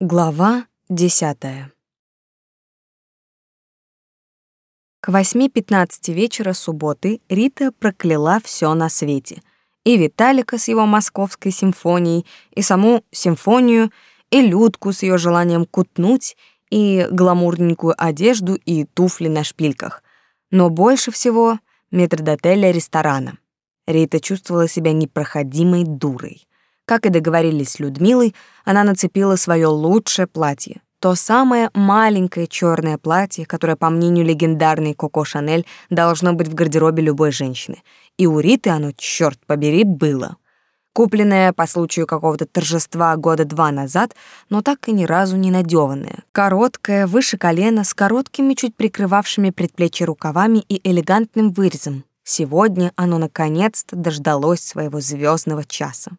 Глава десятая. К 8.15 вечера субботы Рита прокляла все на свете. И Виталика с его московской симфонией, и саму симфонию, и Людку с ее желанием кутнуть, и гламурненькую одежду, и туфли на шпильках. Но больше всего метрдотеля ресторана. Рита чувствовала себя непроходимой дурой. Как и договорились с Людмилой, она нацепила свое лучшее платье. То самое маленькое черное платье, которое, по мнению легендарной Коко Шанель, должно быть в гардеробе любой женщины. И у Риты оно, черт побери, было. Купленное по случаю какого-то торжества года два назад, но так и ни разу не надеванное. Короткое, выше колена, с короткими, чуть прикрывавшими предплечья рукавами и элегантным вырезом. Сегодня оно наконец-то дождалось своего звездного часа.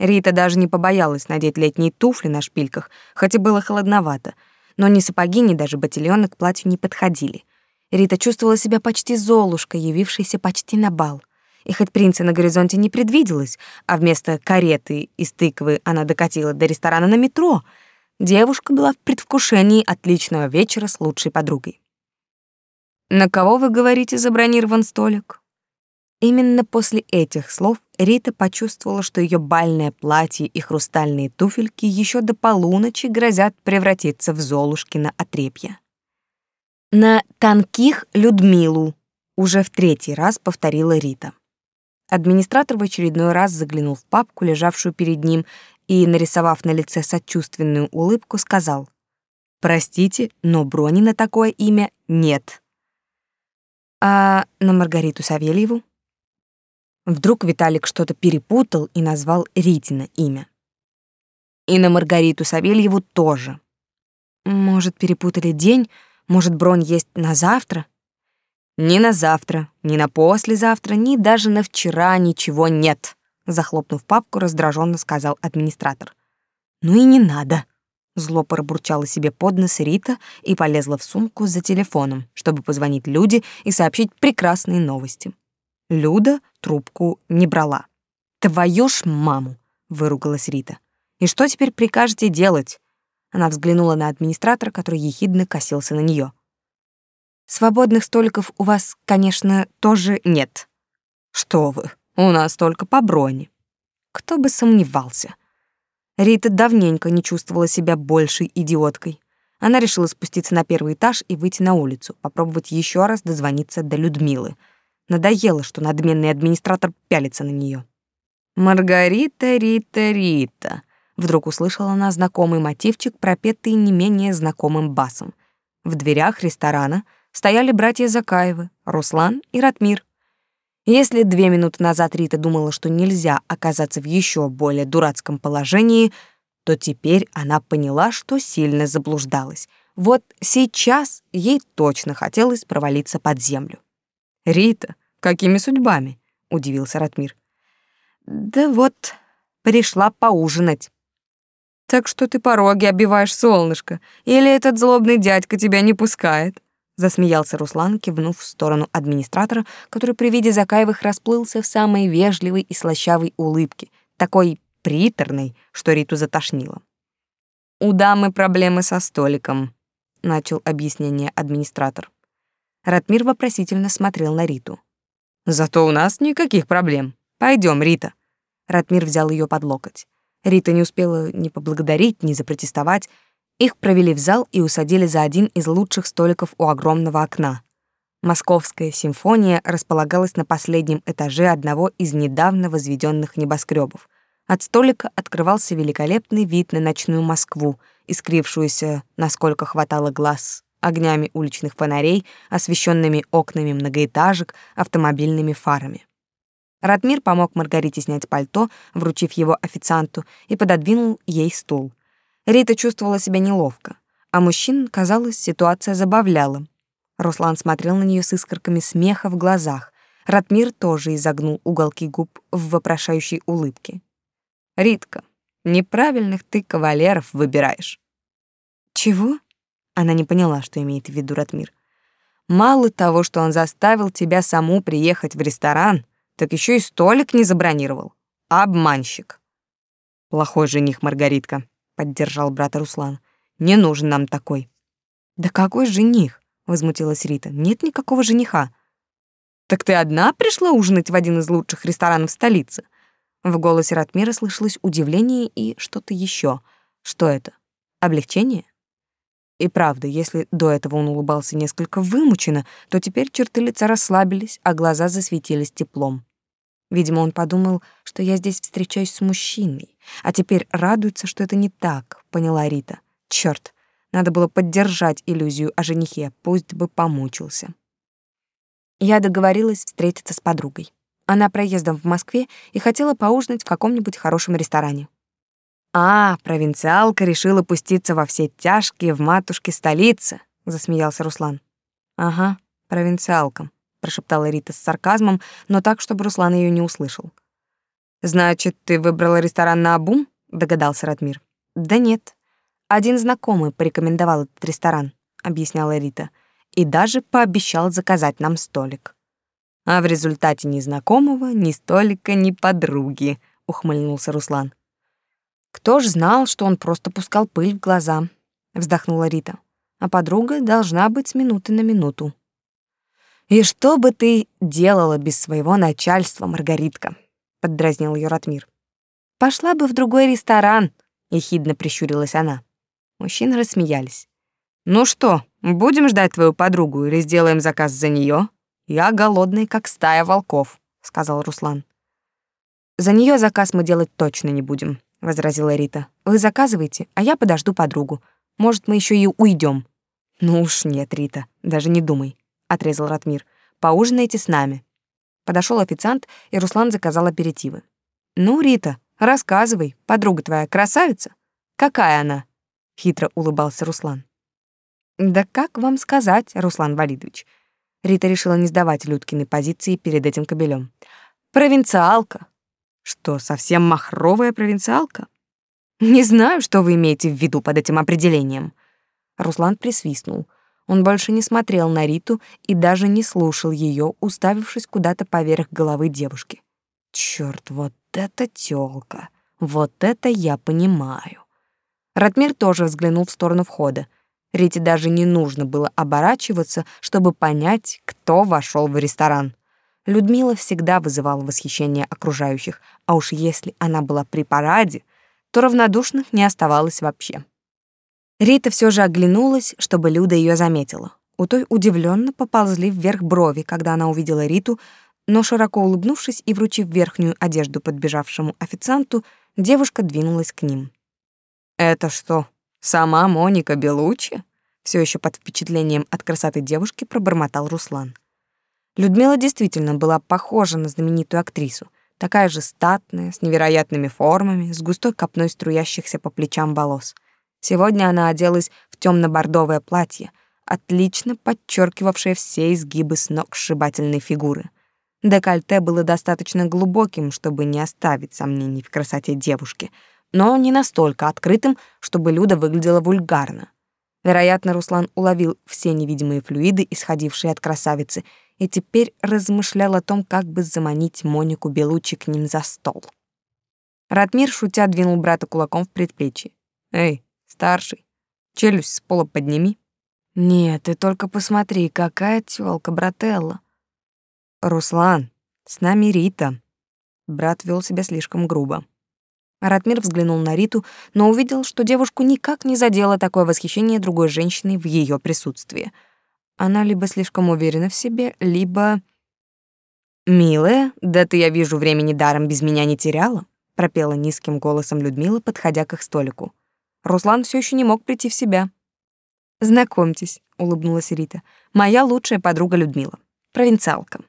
Рита даже не побоялась надеть летние туфли на шпильках, хотя было холодновато, но ни сапоги, ни даже ботильоны к платью не подходили. Рита чувствовала себя почти золушкой, явившейся почти на бал. И хоть принца на горизонте не предвиделось, а вместо кареты из тыквы она докатила до ресторана на метро, девушка была в предвкушении отличного вечера с лучшей подругой. «На кого, вы говорите, забронирован столик?» Именно после этих слов Рита почувствовала, что ее бальное платье и хрустальные туфельки еще до полуночи грозят превратиться в Золушкино отрепье. «На танких Людмилу», — уже в третий раз повторила Рита. Администратор в очередной раз заглянул в папку, лежавшую перед ним, и, нарисовав на лице сочувственную улыбку, сказал «Простите, но брони на такое имя нет». «А на Маргариту Савельеву?» Вдруг Виталик что-то перепутал и назвал Ритина имя. И на Маргариту Савельеву тоже. Может, перепутали день, может, бронь есть на завтра? Ни на завтра, ни на послезавтра, ни даже на вчера ничего нет, захлопнув папку, раздраженно сказал администратор. Ну и не надо. Зло пробурчала себе под нос Рита и полезла в сумку за телефоном, чтобы позвонить Люде и сообщить прекрасные новости. Люда трубку не брала. «Твою ж маму!» — выругалась Рита. «И что теперь прикажете делать?» Она взглянула на администратора, который ехидно косился на нее. «Свободных столиков у вас, конечно, тоже нет». «Что вы, у нас только по броне». Кто бы сомневался. Рита давненько не чувствовала себя большей идиоткой. Она решила спуститься на первый этаж и выйти на улицу, попробовать еще раз дозвониться до Людмилы — Надоело, что надменный администратор пялится на нее. «Маргарита, Рита, Рита», — вдруг услышала она знакомый мотивчик, пропетый не менее знакомым басом. В дверях ресторана стояли братья Закаевы, Руслан и Ратмир. Если две минуты назад Рита думала, что нельзя оказаться в еще более дурацком положении, то теперь она поняла, что сильно заблуждалась. Вот сейчас ей точно хотелось провалиться под землю. «Рита, Какими судьбами? удивился Ратмир. Да вот, пришла поужинать. Так что ты пороги обиваешь, солнышко, или этот злобный дядька тебя не пускает? засмеялся Руслан, кивнув в сторону администратора, который при виде Закаевых расплылся в самой вежливой и слащавой улыбке, такой приторной, что Риту затошнило. У дамы проблемы со столиком, начал объяснение администратор. Ратмир вопросительно смотрел на Риту. Зато у нас никаких проблем. Пойдем, Рита. Ратмир взял ее под локоть. Рита не успела ни поблагодарить, ни запротестовать. Их провели в зал и усадили за один из лучших столиков у огромного окна. Московская симфония располагалась на последнем этаже одного из недавно возведенных небоскребов. От столика открывался великолепный вид на ночную Москву, искрившуюся, насколько хватало глаз, огнями уличных фонарей, освещенными окнами многоэтажек, автомобильными фарами. Ратмир помог Маргарите снять пальто, вручив его официанту, и пододвинул ей стул. Рита чувствовала себя неловко, а мужчин, казалось, ситуация забавляла. Руслан смотрел на нее с искорками смеха в глазах. Ратмир тоже изогнул уголки губ в вопрошающей улыбке. «Ритка, неправильных ты кавалеров выбираешь». «Чего?» Она не поняла, что имеет в виду Ратмир. Мало того, что он заставил тебя саму приехать в ресторан, так еще и столик не забронировал. Обманщик. Плохой жених, Маргаритка, поддержал брата Руслан. Не нужен нам такой. Да какой жених? возмутилась Рита. Нет никакого жениха. Так ты одна пришла ужинать в один из лучших ресторанов столицы? В голосе Ратмира слышалось удивление и что-то еще. Что это? Облегчение? И правда, если до этого он улыбался несколько вымученно, то теперь черты лица расслабились, а глаза засветились теплом. Видимо, он подумал, что я здесь встречаюсь с мужчиной, а теперь радуется, что это не так, поняла Рита. Черт, надо было поддержать иллюзию о женихе, пусть бы помучился. Я договорилась встретиться с подругой. Она проездом в Москве и хотела поужинать в каком-нибудь хорошем ресторане. «А, провинциалка решила пуститься во все тяжкие в матушке столице», — засмеялся Руслан. «Ага, провинциалка», — прошептала Рита с сарказмом, но так, чтобы Руслан ее не услышал. «Значит, ты выбрала ресторан на обум?» — догадался Ратмир. «Да нет. Один знакомый порекомендовал этот ресторан», — объясняла Рита, «и даже пообещал заказать нам столик». «А в результате ни знакомого, ни столика, ни подруги», — ухмыльнулся Руслан. Кто ж знал, что он просто пускал пыль в глаза, вздохнула Рита. А подруга должна быть с минуты на минуту. И что бы ты делала без своего начальства, Маргаритка? поддразнил ее Ратмир. Пошла бы в другой ресторан, ехидно прищурилась она. Мужчины рассмеялись. Ну что, будем ждать твою подругу или сделаем заказ за нее? Я голодный, как стая волков, сказал Руслан. За нее заказ мы делать точно не будем, — возразила Рита. «Вы заказывайте, а я подожду подругу. Может, мы еще и уйдем. «Ну уж нет, Рита, даже не думай», — отрезал Ратмир. «Поужинайте с нами». Подошел официант, и Руслан заказал аперитивы. «Ну, Рита, рассказывай, подруга твоя красавица? Какая она?» — хитро улыбался Руслан. «Да как вам сказать, Руслан Валидович?» Рита решила не сдавать Людкины позиции перед этим кобелем. «Провинциалка, что, совсем махровая провинциалка? Не знаю, что вы имеете в виду под этим определением. Руслан присвистнул. Он больше не смотрел на Риту и даже не слушал ее, уставившись куда-то поверх головы девушки. Черт, вот это тёлка. Вот это я понимаю. Ратмир тоже взглянул в сторону входа. Рите даже не нужно было оборачиваться, чтобы понять, кто вошел в ресторан. Людмила всегда вызывала восхищение окружающих, а уж если она была при параде, то равнодушных не оставалось вообще. Рита все же оглянулась, чтобы Люда ее заметила. У той удивленно поползли вверх брови, когда она увидела Риту, но широко улыбнувшись и вручив верхнюю одежду подбежавшему официанту, девушка двинулась к ним. «Это что, сама Моника Белучи?» Все еще под впечатлением от красоты девушки пробормотал Руслан. Людмила действительно была похожа на знаменитую актрису, такая же статная, с невероятными формами, с густой копной струящихся по плечам волос. Сегодня она оделась в темно бордовое платье, отлично подчеркивавшее все изгибы с ног сшибательной фигуры. Декольте было достаточно глубоким, чтобы не оставить сомнений в красоте девушки, но не настолько открытым, чтобы Люда выглядела вульгарно. Вероятно, Руслан уловил все невидимые флюиды, исходившие от красавицы, и теперь размышлял о том, как бы заманить Монику Белучи к ним за стол. Ратмир, шутя, двинул брата кулаком в предплечье. «Эй, старший, челюсть с пола подними». «Нет, ты только посмотри, какая тёлка, брателла». «Руслан, с нами Рита». Брат вел себя слишком грубо. Ратмир взглянул на Риту, но увидел, что девушку никак не задело такое восхищение другой женщиной в ее присутствии — она либо слишком уверена в себе, либо... «Милая, да ты, я вижу, времени даром без меня не теряла», пропела низким голосом Людмила, подходя к их столику. Руслан все еще не мог прийти в себя. «Знакомьтесь», — улыбнулась Рита, «моя лучшая подруга Людмила, провинциалка».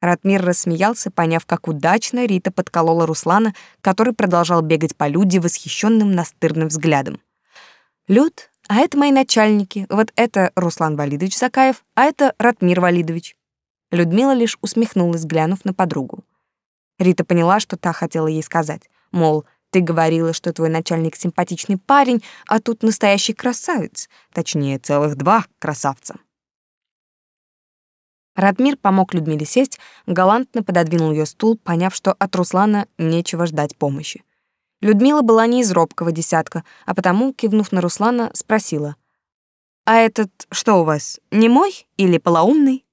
Ратмир рассмеялся, поняв, как удачно Рита подколола Руслана, который продолжал бегать по Люде восхищенным настырным взглядом. Люд а это мои начальники. Вот это Руслан Валидович Закаев, а это Ратмир Валидович. Людмила лишь усмехнулась, глянув на подругу. Рита поняла, что та хотела ей сказать. Мол, ты говорила, что твой начальник симпатичный парень, а тут настоящий красавец. Точнее, целых два красавца. Радмир помог Людмиле сесть, галантно пододвинул ее стул, поняв, что от Руслана нечего ждать помощи. Людмила была не из робкого десятка, а потому, кивнув на Руслана, спросила. «А этот что у вас, не мой или полоумный?»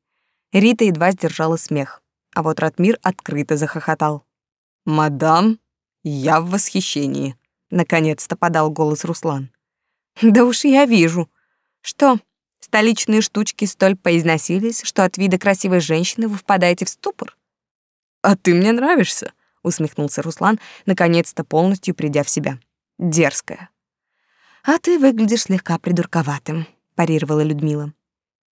Рита едва сдержала смех, а вот Ратмир открыто захохотал. «Мадам, я в восхищении», — наконец-то подал голос Руслан. «Да уж я вижу. Что, столичные штучки столь поизносились, что от вида красивой женщины вы впадаете в ступор?» «А ты мне нравишься», — усмехнулся Руслан, наконец-то полностью придя в себя. «Дерзкая». «А ты выглядишь слегка придурковатым», — парировала Людмила.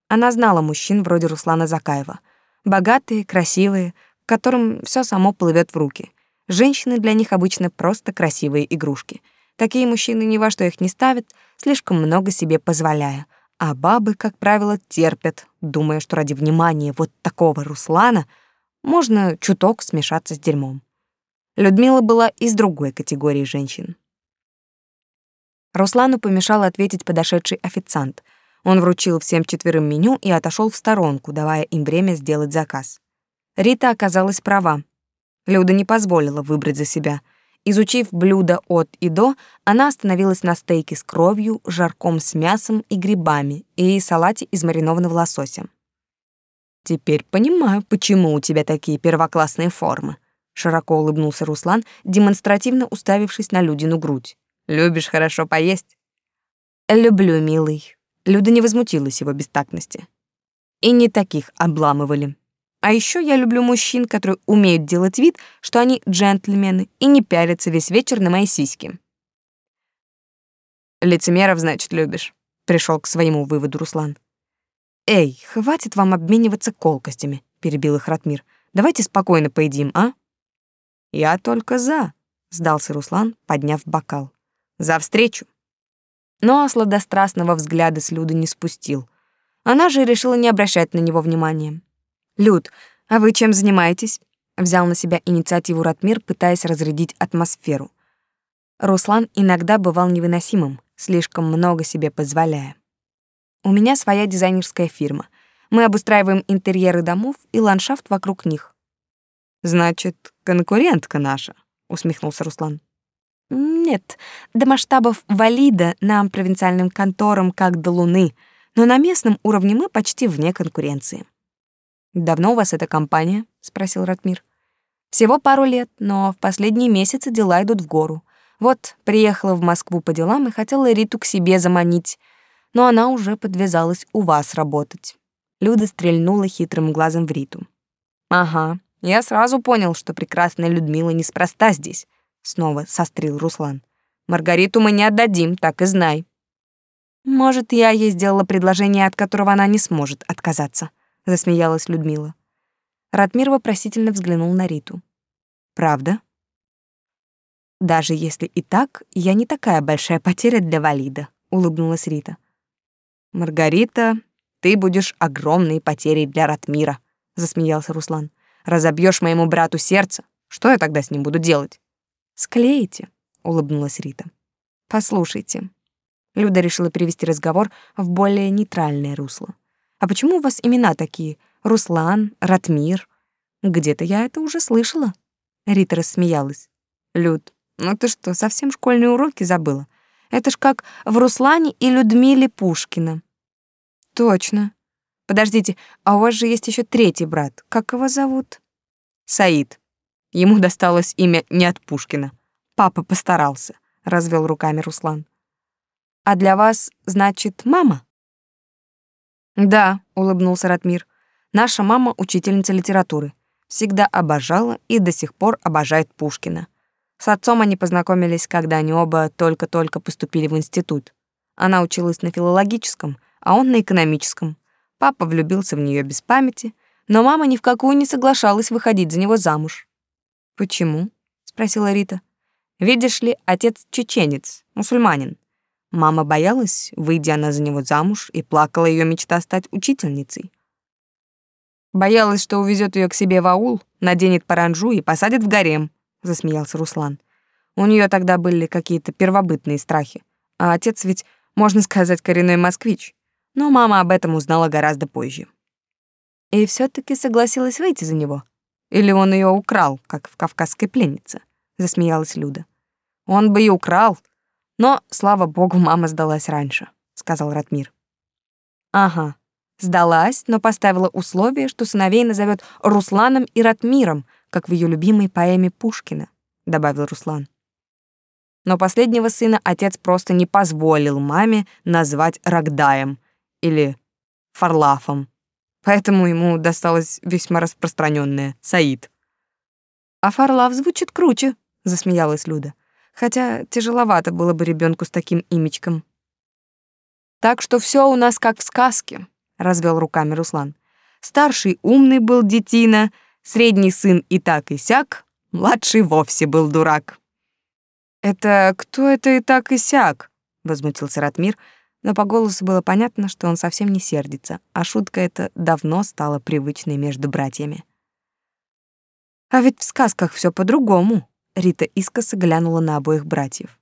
Она знала мужчин вроде Руслана Закаева. Богатые, красивые, которым все само плывет в руки. Женщины для них обычно просто красивые игрушки. Такие мужчины ни во что их не ставят, слишком много себе позволяя. А бабы, как правило, терпят, думая, что ради внимания вот такого Руслана можно чуток смешаться с дерьмом. Людмила была из другой категории женщин. Руслану помешал ответить подошедший официант. Он вручил всем четверым меню и отошел в сторонку, давая им время сделать заказ. Рита оказалась права. Люда не позволила выбрать за себя. Изучив блюдо от и до, она остановилась на стейке с кровью, жарком с мясом и грибами и салате из маринованного лосося. «Теперь понимаю, почему у тебя такие первоклассные формы», — широко улыбнулся Руслан, демонстративно уставившись на Людину грудь. «Любишь хорошо поесть?» «Люблю, милый», Люда не возмутилась его бестактности. И не таких обламывали. А еще я люблю мужчин, которые умеют делать вид, что они джентльмены и не пялятся весь вечер на мои сиськи. Лицемеров, значит, любишь, пришел к своему выводу Руслан. Эй, хватит вам обмениваться колкостями, перебил их Ратмир. Давайте спокойно поедим, а? Я только за, сдался Руслан, подняв бокал. За встречу но сладострастного взгляда с Люды не спустил. Она же решила не обращать на него внимания. «Люд, а вы чем занимаетесь?» Взял на себя инициативу Ратмир, пытаясь разрядить атмосферу. Руслан иногда бывал невыносимым, слишком много себе позволяя. «У меня своя дизайнерская фирма. Мы обустраиваем интерьеры домов и ландшафт вокруг них». «Значит, конкурентка наша», — усмехнулся Руслан. Нет, до масштабов валида нам, провинциальным конторам, как до Луны, но на местном уровне мы почти вне конкуренции. «Давно у вас эта компания?» — спросил Ратмир. «Всего пару лет, но в последние месяцы дела идут в гору. Вот, приехала в Москву по делам и хотела Риту к себе заманить, но она уже подвязалась у вас работать». Люда стрельнула хитрым глазом в Риту. «Ага, я сразу понял, что прекрасная Людмила неспроста здесь снова сострил Руслан. Маргариту мы не отдадим, так и знай. Может, я ей сделала предложение, от которого она не сможет отказаться, засмеялась Людмила. Ратмир вопросительно взглянул на Риту. Правда? Даже если и так, я не такая большая потеря для Валида, улыбнулась Рита. Маргарита, ты будешь огромной потерей для Ратмира, засмеялся Руслан. Разобьешь моему брату сердце, что я тогда с ним буду делать? Склеите, улыбнулась Рита. Послушайте. Люда решила перевести разговор в более нейтральное русло. А почему у вас имена такие? Руслан, Ратмир? Где-то я это уже слышала. Рита рассмеялась. Люд, ну ты что, совсем школьные уроки забыла? Это ж как в Руслане и Людмиле Пушкина. Точно. Подождите, а у вас же есть еще третий брат. Как его зовут? Саид. Ему досталось имя не от Пушкина. Папа постарался, развел руками Руслан. А для вас, значит, мама? Да, улыбнулся Ратмир. Наша мама учительница литературы. Всегда обожала и до сих пор обожает Пушкина. С отцом они познакомились, когда они оба только-только поступили в институт. Она училась на филологическом, а он на экономическом. Папа влюбился в нее без памяти, но мама ни в какую не соглашалась выходить за него замуж. Почему? спросила Рита. Видишь ли, отец чеченец, мусульманин. Мама боялась, выйдя она за него замуж, и плакала ее мечта стать учительницей. Боялась, что увезет ее к себе в аул, наденет паранджу и посадит в гарем, засмеялся Руслан. У нее тогда были какие-то первобытные страхи. А отец ведь, можно сказать, коренной москвич. Но мама об этом узнала гораздо позже. И все таки согласилась выйти за него. Или он ее украл, как в «Кавказской пленнице», — засмеялась Люда. Он бы и украл. Но, слава богу, мама сдалась раньше, сказал Ратмир. Ага, сдалась, но поставила условие, что сыновей назовет Русланом и Ратмиром, как в ее любимой поэме Пушкина, добавил Руслан. Но последнего сына отец просто не позволил маме назвать Рогдаем или Фарлафом. Поэтому ему досталось весьма распространенное Саид. А Фарлав звучит круче, засмеялась Люда. Хотя тяжеловато было бы ребенку с таким имечком. Так что все у нас как в сказке, развел руками Руслан. Старший умный был детина, средний сын и так и сяк, младший вовсе был дурак. Это кто это и так и сяк? возмутился Ратмир, но по голосу было понятно, что он совсем не сердится, а шутка эта давно стала привычной между братьями. А ведь в сказках все по-другому. Рита искоса глянула на обоих братьев.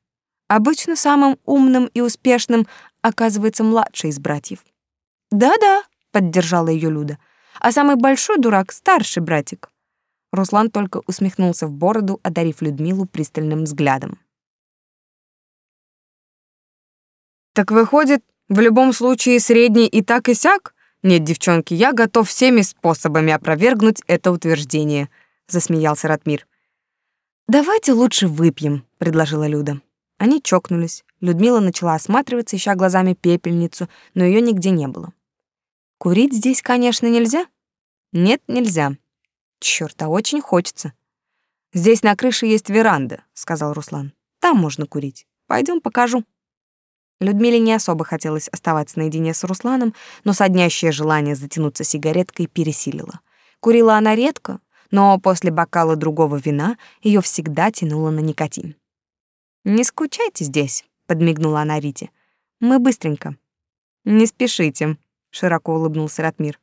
Обычно самым умным и успешным оказывается младший из братьев. Да-да, поддержала ее Люда. А самый большой дурак старший братик. Руслан только усмехнулся в бороду, одарив Людмилу пристальным взглядом. Так выходит, в любом случае средний и так и сяк? Нет, девчонки, я готов всеми способами опровергнуть это утверждение, засмеялся Ратмир. Давайте лучше выпьем, предложила Люда. Они чокнулись. Людмила начала осматриваться, ища глазами пепельницу, но ее нигде не было. Курить здесь, конечно, нельзя? Нет, нельзя. Чёрт, а очень хочется. Здесь на крыше есть веранда, сказал Руслан. Там можно курить. Пойдем, покажу. Людмиле не особо хотелось оставаться наедине с Русланом, но соднящее желание затянуться сигареткой пересилило. Курила она редко, но после бокала другого вина ее всегда тянуло на никотин. «Не скучайте здесь», — подмигнула она Рите. «Мы быстренько». «Не спешите», — широко улыбнулся Ратмир.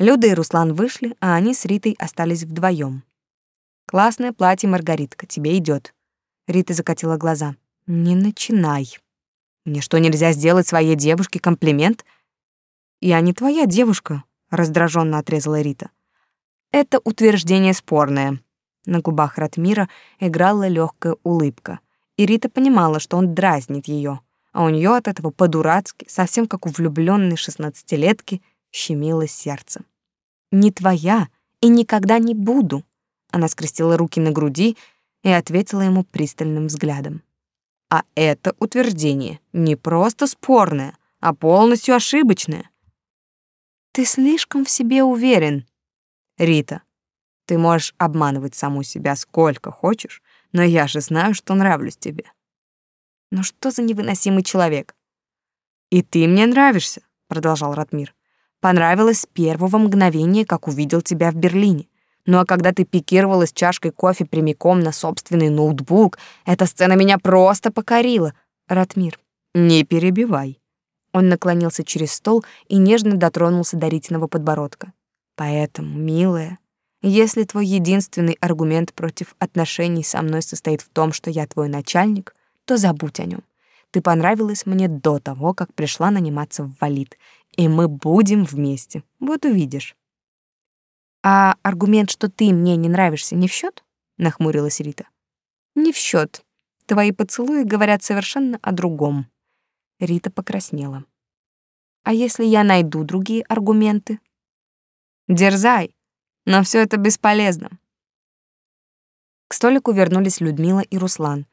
Люда и Руслан вышли, а они с Ритой остались вдвоем. «Классное платье, Маргаритка, тебе идет. Рита закатила глаза. «Не начинай». Мне что, нельзя сделать своей девушке комплимент? Я не твоя девушка, раздраженно отрезала Рита. Это утверждение спорное. На губах Ратмира играла легкая улыбка, и Рита понимала, что он дразнит ее, а у нее от этого по-дурацки, совсем как у влюбленной шестнадцатилетки, щемило сердце. «Не твоя и никогда не буду», — она скрестила руки на груди и ответила ему пристальным взглядом. А это утверждение не просто спорное, а полностью ошибочное. Ты слишком в себе уверен. Рита, ты можешь обманывать саму себя сколько хочешь, но я же знаю, что нравлюсь тебе. Ну что за невыносимый человек? И ты мне нравишься, продолжал Ратмир. Понравилось с первого мгновения, как увидел тебя в Берлине. Ну а когда ты пикировалась чашкой кофе прямиком на собственный ноутбук, эта сцена меня просто покорила. Ратмир, не перебивай. Он наклонился через стол и нежно дотронулся до Ритиного подбородка. Поэтому, милая, если твой единственный аргумент против отношений со мной состоит в том, что я твой начальник, то забудь о нем. Ты понравилась мне до того, как пришла наниматься в Валид, и мы будем вместе. Вот увидишь. А аргумент, что ты мне не нравишься, не в счет? нахмурилась Рита. Не в счет. Твои поцелуи говорят совершенно о другом. Рита покраснела. А если я найду другие аргументы? Дерзай, но все это бесполезно. К столику вернулись Людмила и Руслан.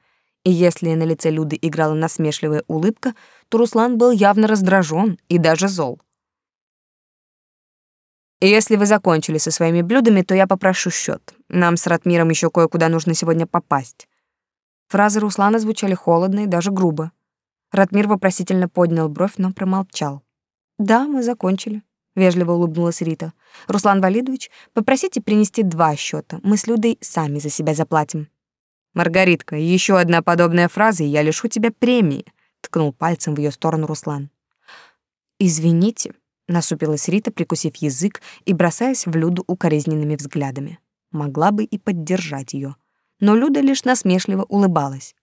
И если на лице Люды играла насмешливая улыбка, то Руслан был явно раздражен и даже зол. И если вы закончили со своими блюдами, то я попрошу счет. Нам с Ратмиром еще кое-куда нужно сегодня попасть. Фразы Руслана звучали холодно и даже грубо. Ратмир вопросительно поднял бровь, но промолчал. Да, мы закончили, вежливо улыбнулась Рита. Руслан Валидович, попросите принести два счета. Мы с Людой сами за себя заплатим. Маргаритка, еще одна подобная фраза, и я лишу тебя премии, ткнул пальцем в ее сторону Руслан. Извините, насупилась Рита, прикусив язык и бросаясь в Люду укоризненными взглядами. Могла бы и поддержать ее, но Люда лишь насмешливо улыбалась.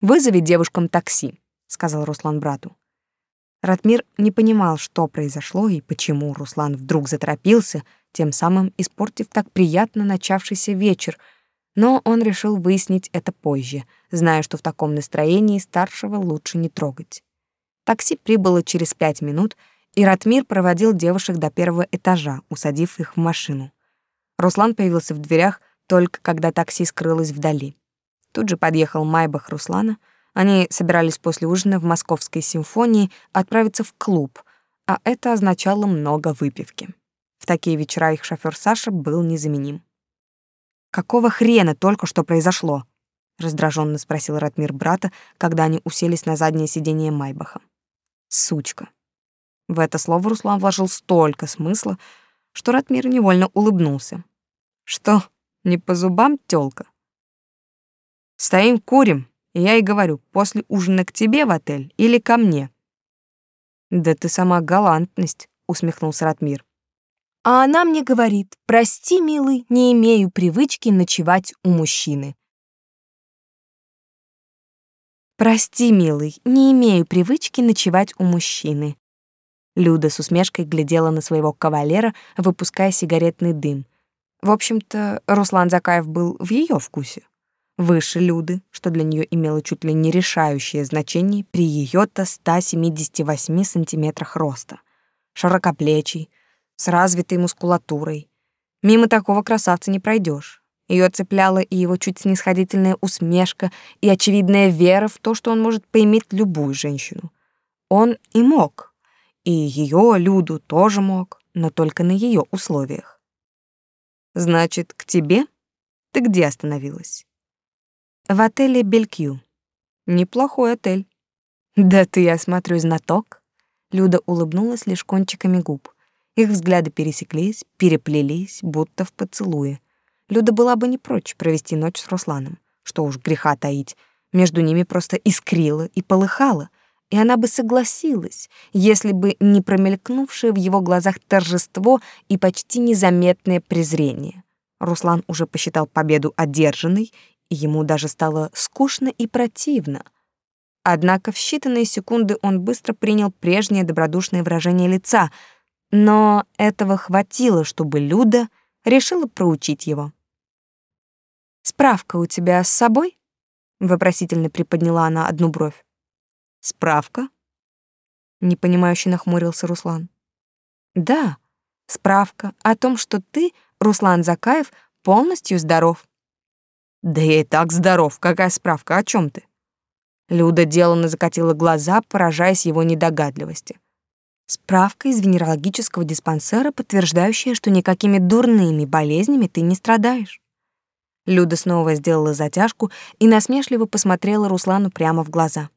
«Вызови девушкам такси», — сказал Руслан брату. Ратмир не понимал, что произошло и почему Руслан вдруг заторопился, тем самым испортив так приятно начавшийся вечер, Но он решил выяснить это позже, зная, что в таком настроении старшего лучше не трогать. Такси прибыло через пять минут, и Ратмир проводил девушек до первого этажа, усадив их в машину. Руслан появился в дверях только когда такси скрылось вдали. Тут же подъехал Майбах Руслана. Они собирались после ужина в Московской симфонии отправиться в клуб, а это означало много выпивки. В такие вечера их шофёр Саша был незаменим. «Какого хрена только что произошло?» — раздраженно спросил Ратмир брата, когда они уселись на заднее сиденье Майбаха. «Сучка». В это слово Руслан вложил столько смысла, что Ратмир невольно улыбнулся. «Что, не по зубам тёлка?» «Стоим, курим, и я и говорю, после ужина к тебе в отель или ко мне?» «Да ты сама галантность», — усмехнулся Ратмир. А она мне говорит, прости, милый, не имею привычки ночевать у мужчины. Прости, милый, не имею привычки ночевать у мужчины. Люда с усмешкой глядела на своего кавалера, выпуская сигаретный дым. В общем-то, Руслан Закаев был в ее вкусе. Выше Люды, что для нее имело чуть ли не решающее значение при ее-то 178 сантиметрах роста. Широкоплечий, с развитой мускулатурой. Мимо такого красавца не пройдешь. Ее цепляла и его чуть снисходительная усмешка, и очевидная вера в то, что он может поиметь любую женщину. Он и мог. И ее, Люду, тоже мог, но только на ее условиях. «Значит, к тебе? Ты где остановилась?» «В отеле Белькью. Неплохой отель». «Да ты, я смотрю, знаток». Люда улыбнулась лишь кончиками губ. Их взгляды пересеклись, переплелись, будто в поцелуе. Люда была бы не прочь провести ночь с Русланом. Что уж греха таить, между ними просто искрило и полыхало, и она бы согласилась, если бы не промелькнувшее в его глазах торжество и почти незаметное презрение. Руслан уже посчитал победу одержанной, и ему даже стало скучно и противно. Однако в считанные секунды он быстро принял прежнее добродушное выражение лица — но этого хватило, чтобы Люда решила проучить его. «Справка у тебя с собой?» — вопросительно приподняла она одну бровь. «Справка?» — непонимающе нахмурился Руслан. «Да, справка о том, что ты, Руслан Закаев, полностью здоров». «Да я и так здоров. Какая справка? О чем ты?» Люда деланно закатила глаза, поражаясь его недогадливости. Справка из венерологического диспансера, подтверждающая, что никакими дурными болезнями ты не страдаешь. Люда снова сделала затяжку и насмешливо посмотрела Руслану прямо в глаза.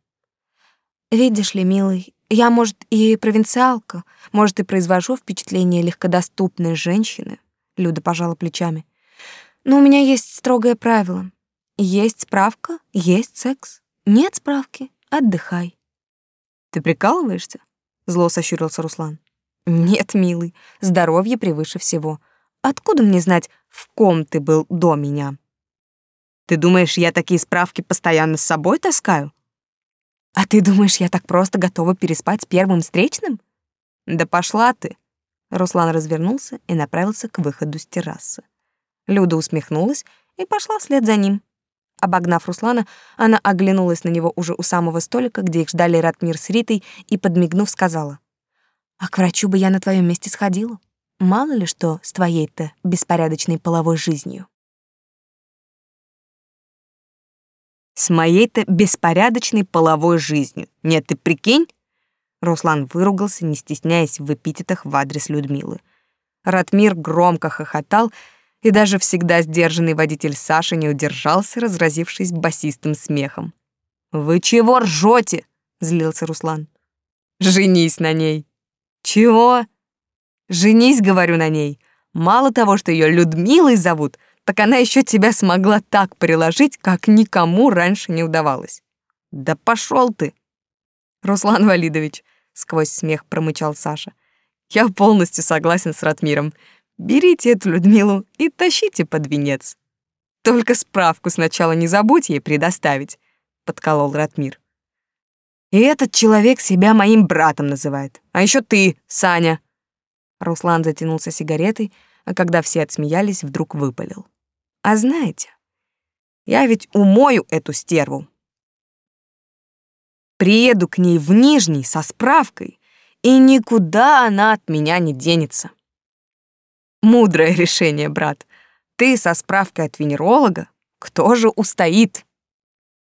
«Видишь ли, милый, я, может, и провинциалка, может, и произвожу впечатление легкодоступной женщины», — Люда пожала плечами. «Но у меня есть строгое правило. Есть справка, есть секс. Нет справки — отдыхай». «Ты прикалываешься?» Зло сощурился Руслан. Нет, милый, здоровье превыше всего. Откуда мне знать, в ком ты был до меня? Ты думаешь, я такие справки постоянно с собой таскаю? А ты думаешь, я так просто готова переспать с первым встречным? Да пошла ты. Руслан развернулся и направился к выходу с террасы. Люда усмехнулась и пошла вслед за ним. Обогнав Руслана, она оглянулась на него уже у самого столика, где их ждали Ратмир с Ритой, и, подмигнув, сказала, «А к врачу бы я на твоем месте сходила. Мало ли что с твоей-то беспорядочной половой жизнью». «С моей-то беспорядочной половой жизнью. Нет, ты прикинь?» Руслан выругался, не стесняясь в эпитетах в адрес Людмилы. Ратмир громко хохотал, и даже всегда сдержанный водитель Саша не удержался, разразившись басистым смехом. «Вы чего ржете?» — злился Руслан. «Женись на ней». «Чего?» «Женись, говорю, на ней. Мало того, что ее Людмилой зовут, так она еще тебя смогла так приложить, как никому раньше не удавалось». «Да пошел ты!» «Руслан Валидович», — сквозь смех промычал Саша, — «я полностью согласен с Ратмиром. Берите эту Людмилу и тащите под венец. Только справку сначала не забудь ей предоставить, подколол Ратмир. И этот человек себя моим братом называет. А еще ты, Саня. Руслан затянулся сигаретой, а когда все отсмеялись, вдруг выпалил. А знаете, Я ведь умою эту стерву. Приеду к ней в Нижний со справкой, и никуда она от меня не денется. Мудрое решение, брат. Ты со справкой от венеролога? Кто же устоит?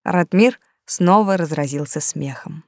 Ратмир снова разразился смехом.